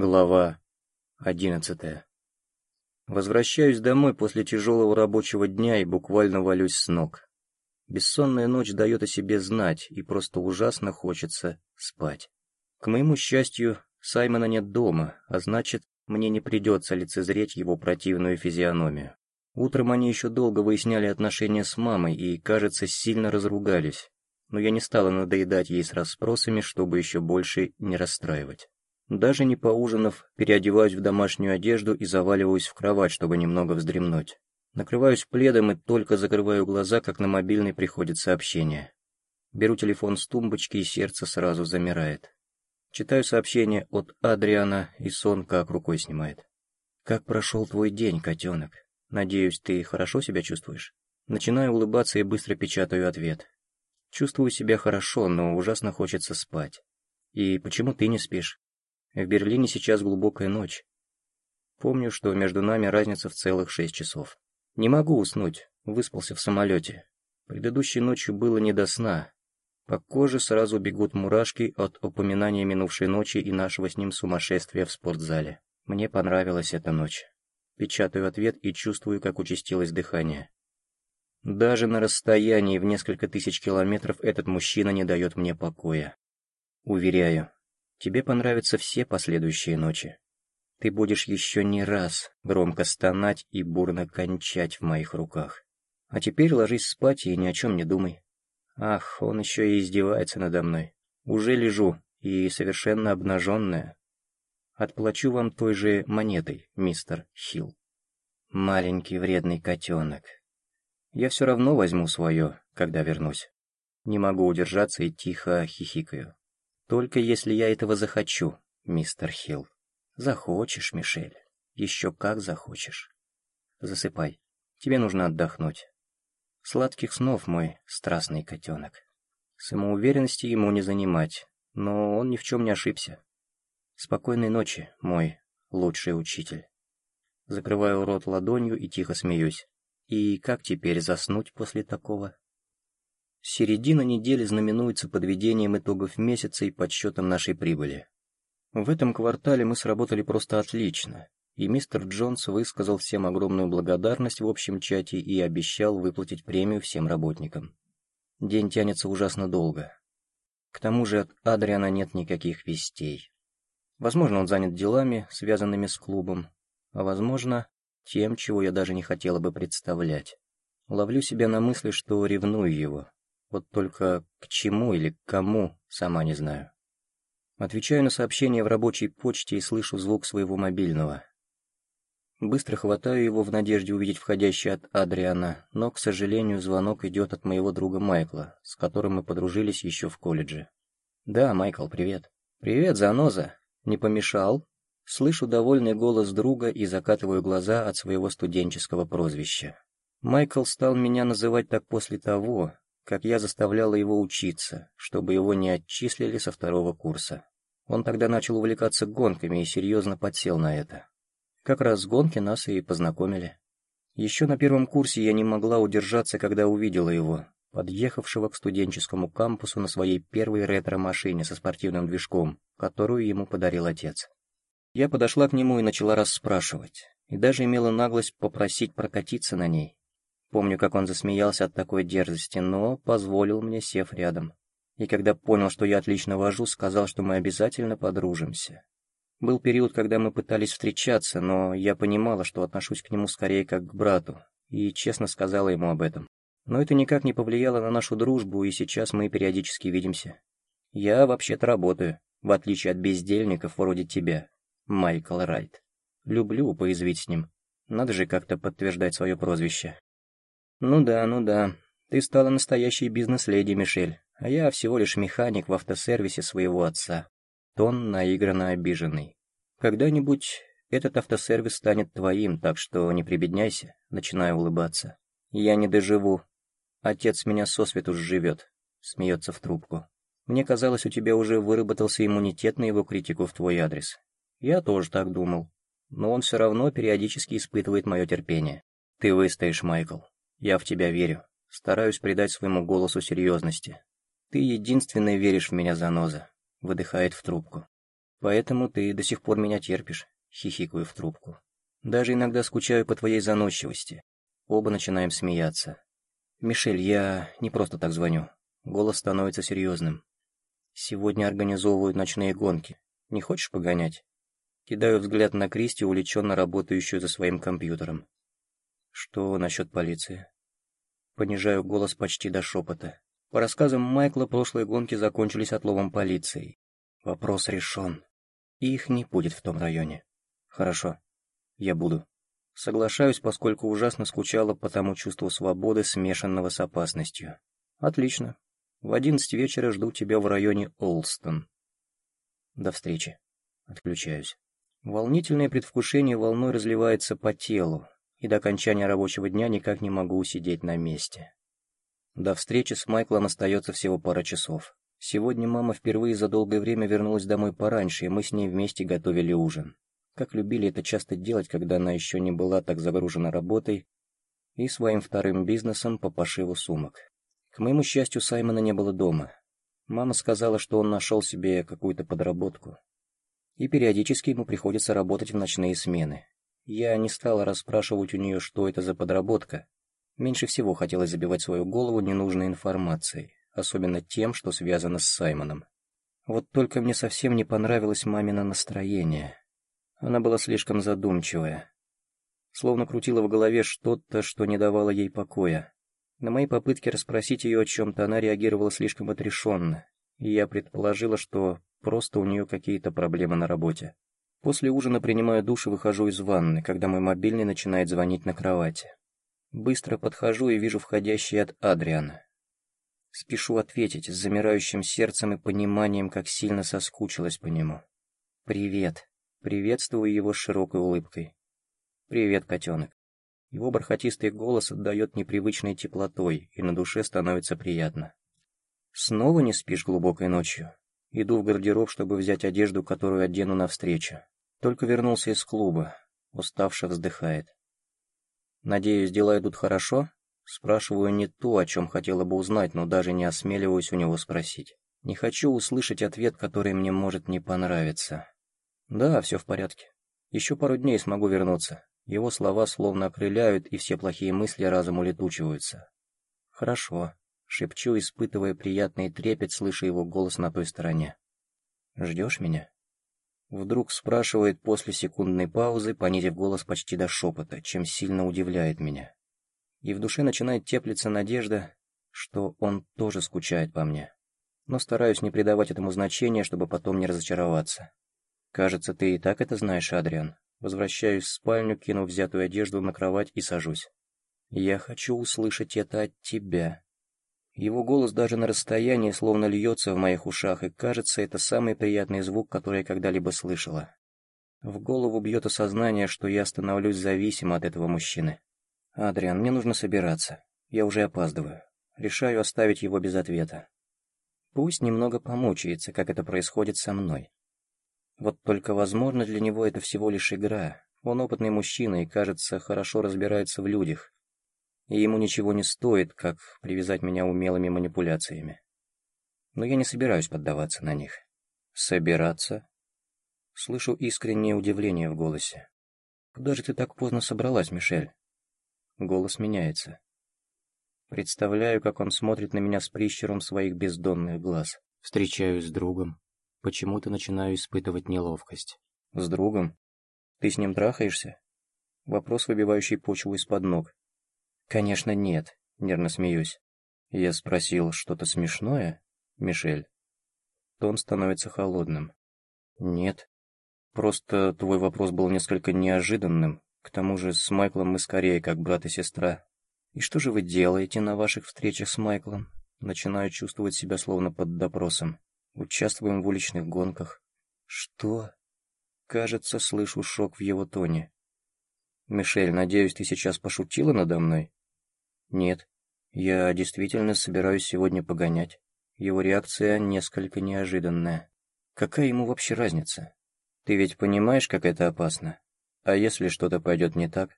Глава одиннадцатая. Возвращаюсь домой после тяжелого рабочего дня и буквально валюсь с ног. Бессонная ночь дает о себе знать, и просто ужасно хочется спать. К моему счастью, Саймона нет дома, а значит, мне не придется лицезреть его противную физиономию. Утром они еще долго выясняли отношения с мамой и, кажется, сильно разругались, но я не стала надоедать ей с расспросами, чтобы еще больше не расстраивать. Даже не поужинав, переодеваюсь в домашнюю одежду и заваливаюсь в кровать, чтобы немного вздремнуть. Накрываюсь пледом и только закрываю глаза, как на мобильный приходит сообщение. Беру телефон с тумбочки, и сердце сразу замирает. Читаю сообщение от Адриана, и сон как рукой снимает. «Как прошел твой день, котенок? Надеюсь, ты хорошо себя чувствуешь?» Начинаю улыбаться и быстро печатаю ответ. Чувствую себя хорошо, но ужасно хочется спать. И почему ты не спишь? В Берлине сейчас глубокая ночь. Помню, что между нами разница в целых шесть часов. Не могу уснуть, выспался в самолете. Предыдущей ночью было не до сна. По коже сразу бегут мурашки от упоминания минувшей ночи и нашего с ним сумасшествия в спортзале. Мне понравилась эта ночь. Печатаю ответ и чувствую, как участилось дыхание. Даже на расстоянии в несколько тысяч километров этот мужчина не дает мне покоя. Уверяю, Тебе понравятся все последующие ночи. Ты будешь еще не раз громко стонать и бурно кончать в моих руках. А теперь ложись спать и ни о чем не думай. Ах, он еще и издевается надо мной. Уже лежу, и совершенно обнаженная. Отплачу вам той же монетой, мистер Хилл. Маленький вредный котенок. Я все равно возьму свое, когда вернусь. Не могу удержаться и тихо хихикаю. Только если я этого захочу, мистер Хилл. Захочешь, Мишель. Еще как захочешь. Засыпай. Тебе нужно отдохнуть. Сладких снов, мой страстный котенок. Самоуверенности ему не занимать, но он ни в чем не ошибся. Спокойной ночи, мой лучший учитель. Закрываю рот ладонью и тихо смеюсь. И как теперь заснуть после такого? Середина недели знаменуется подведением итогов месяца и подсчетом нашей прибыли. В этом квартале мы сработали просто отлично, и мистер Джонс высказал всем огромную благодарность в общем чате и обещал выплатить премию всем работникам. День тянется ужасно долго. К тому же от Адриана нет никаких вестей. Возможно, он занят делами, связанными с клубом, а возможно, тем, чего я даже не хотела бы представлять. Ловлю себя на мысли, что ревную его, вот только к чему или к кому, сама не знаю. Отвечаю на сообщение в рабочей почте и слышу звук своего мобильного. Быстро хватаю его в надежде увидеть входящий от Адриана, но, к сожалению, звонок идет от моего друга Майкла, с которым мы подружились еще в колледже. «Да, Майкл, привет». «Привет, заноза. Не помешал?» Слышу довольный голос друга и закатываю глаза от своего студенческого прозвища. Майкл стал меня называть так после того, как я заставляла его учиться, чтобы его не отчислили со второго курса. Он тогда начал увлекаться гонками и серьезно подсел на это. Как раз гонки нас и познакомили. Еще на первом курсе я не могла удержаться, когда увидела его, подъехавшего к студенческому кампусу на своей первой ретро-машине со спортивным движком, которую ему подарил отец. Я подошла к нему и начала расспрашивать, и даже имела наглость попросить прокатиться на ней. Помню, как он засмеялся от такой дерзости, но позволил мне, сев рядом. И когда понял, что я отлично вожу, сказал, что мы обязательно подружимся. Был период, когда мы пытались встречаться, но я понимала, что отношусь к нему скорее как к брату, и честно сказала ему об этом. Но это никак не повлияло на нашу дружбу, и сейчас мы периодически видимся. Я вообще-то работаю, в отличие от бездельников вроде тебя, Майкл Райт. Люблю поязвить с ним. Надо же как-то подтверждать свое прозвище. «Ну да, ну да. Ты стала настоящей бизнес-леди, Мишель, а я всего лишь механик в автосервисе своего отца». Тон наигранно обиженный. «Когда-нибудь этот автосервис станет твоим, так что не прибедняйся», начинаю улыбаться. «Я не доживу. Отец меня сосвету живет», смеется в трубку. «Мне казалось, у тебя уже выработался иммунитет на его критику в твой адрес. Я тоже так думал. Но он все равно периодически испытывает мое терпение. Ты выстоишь, Майкл. Я в тебя верю. Стараюсь придать своему голосу серьезности. Ты единственный веришь в меня, заноза. Выдыхает в трубку. Поэтому ты до сих пор меня терпишь, хихикаю в трубку. Даже иногда скучаю по твоей заносчивости. Оба начинаем смеяться. Мишель, я не просто так звоню. Голос становится серьезным. Сегодня организовывают ночные гонки. Не хочешь погонять? Кидаю взгляд на Кристи, увлеченно работающую за своим компьютером. Что насчет полиции? Понижаю голос почти до шепота. По рассказам Майкла, прошлые гонки закончились отловом полиции. Вопрос решен. Их не будет в том районе. Хорошо, я буду. Соглашаюсь, поскольку ужасно скучала по тому чувству свободы, смешанного с опасностью. Отлично. В одиннадцать вечера жду тебя в районе Олстон. До встречи. Отключаюсь. Волнительное предвкушение волной разливается по телу, и до окончания рабочего дня никак не могу усидеть на месте. До встречи с Майклом остается всего пара часов. Сегодня мама впервые за долгое время вернулась домой пораньше, и мы с ней вместе готовили ужин. Как любили это часто делать, когда она еще не была так загружена работой и своим вторым бизнесом по пошиву сумок. К моему счастью, Саймона не было дома. Мама сказала, что он нашел себе какую-то подработку, и периодически ему приходится работать в ночные смены. Я не стала расспрашивать у нее, что это за подработка. Меньше всего хотелось забивать свою голову ненужной информацией, особенно тем, что связано с Саймоном. Вот только мне совсем не понравилось мамино настроение. Она была слишком задумчивая. Словно крутила в голове что-то, что не давало ей покоя. На мои попытки расспросить ее о чем-то она реагировала слишком отрешенно, и я предположила, что Просто у нее какие-то проблемы на работе. После ужина принимаю душ и выхожу из ванны, когда мой мобильный начинает звонить на кровати. Быстро подхожу и вижу входящий от Адриана. Спешу ответить с замирающим сердцем и пониманием, как сильно соскучилась по нему. «Привет». Приветствую его с широкой улыбкой. «Привет, котенок». Его бархатистый голос отдает непривычной теплотой, и на душе становится приятно. «Снова не спишь глубокой ночью?» Иду в гардероб, чтобы взять одежду, которую одену навстречу. Только вернулся из клуба. Уставше вздыхает. «Надеюсь, дела идут хорошо?» Спрашиваю не то, о чем хотела бы узнать, но даже не осмеливаюсь у него спросить. Не хочу услышать ответ, который мне может не понравиться. «Да, все в порядке. Еще пару дней смогу вернуться». Его слова словно окрыляют, и все плохие мысли разом улетучиваются. «Хорошо. Шепчу, испытывая приятный трепет, слыша его голос на той стороне. «Ждешь меня?» Вдруг спрашивает после секундной паузы, понизив голос почти до шепота, чем сильно удивляет меня. И в душе начинает теплиться надежда, что он тоже скучает по мне. Но стараюсь не придавать этому значения, чтобы потом не разочароваться. «Кажется, ты и так это знаешь, Адриан». Возвращаюсь в спальню, кину взятую одежду на кровать и сажусь. «Я хочу услышать это от тебя», его голос даже на расстоянии словно льется в моих ушах, и кажется, это самый приятный звук, который я когда-либо слышала. В голову бьет осознание, что я становлюсь зависим от этого мужчины. «Адриан, мне нужно собираться. Я уже опаздываю. Решаю оставить его без ответа. Пусть немного помучается, как это происходит со мной. Вот только, возможно, для него это всего лишь игра. Он опытный мужчина и, кажется, хорошо разбирается в людях и ему ничего не стоит, как привязать меня умелыми манипуляциями. Но я не собираюсь поддаваться на них. Собираться? Слышу искреннее удивление в голосе. Куда же ты так поздно собралась, Мишель? Голос меняется. Представляю, как он смотрит на меня с прищером своих бездонных глаз. Встречаюсь с другом. Почему-то начинаю испытывать неловкость. С другом? Ты с ним трахаешься? Вопрос, выбивающий почву из-под ног. «Конечно, нет», — нервно смеюсь. Я спросил, что-то смешное, Мишель? Тон становится холодным. «Нет. Просто твой вопрос был несколько неожиданным. К тому же с Майклом мы скорее как брат и сестра. И что же вы делаете на ваших встречах с Майклом? Начинаю чувствовать себя словно под допросом. Участвуем в уличных гонках. Что? Кажется, слышу шок в его тоне. «Мишель, надеюсь, ты сейчас пошутила надо мной?» «Нет, я действительно собираюсь сегодня погонять. Его реакция несколько неожиданная. Какая ему вообще разница? Ты ведь понимаешь, как это опасно? А если что-то пойдет не так,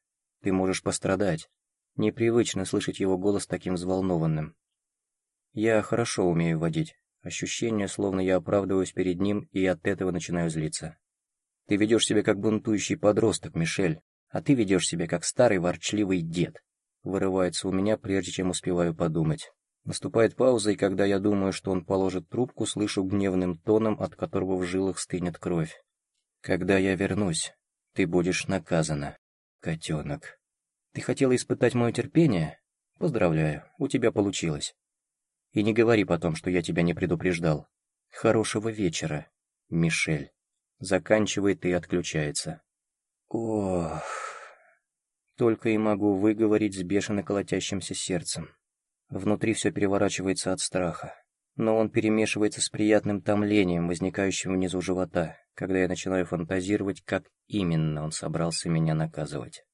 ты можешь пострадать. Непривычно слышать его голос таким взволнованным. Я хорошо умею водить. Ощущение, словно я оправдываюсь перед ним, и от этого начинаю злиться. Ты ведешь себя как бунтующий подросток, Мишель, а ты ведешь себя как старый ворчливый дед. Вырывается у меня, прежде чем успеваю подумать. Наступает пауза, и когда я думаю, что он положит трубку, слышу гневным тоном, от которого в жилах стынет кровь. «Когда я вернусь, ты будешь наказана, котенок. Ты хотела испытать мое терпение? Поздравляю, у тебя получилось. И не говори потом, что я тебя не предупреждал. Хорошего вечера, Мишель. Заканчивает и отключается. Ох... Только и могу выговорить с бешено колотящимся сердцем. Внутри все переворачивается от страха. Но он перемешивается с приятным томлением, возникающим внизу живота, когда я начинаю фантазировать, как именно он собрался меня наказывать.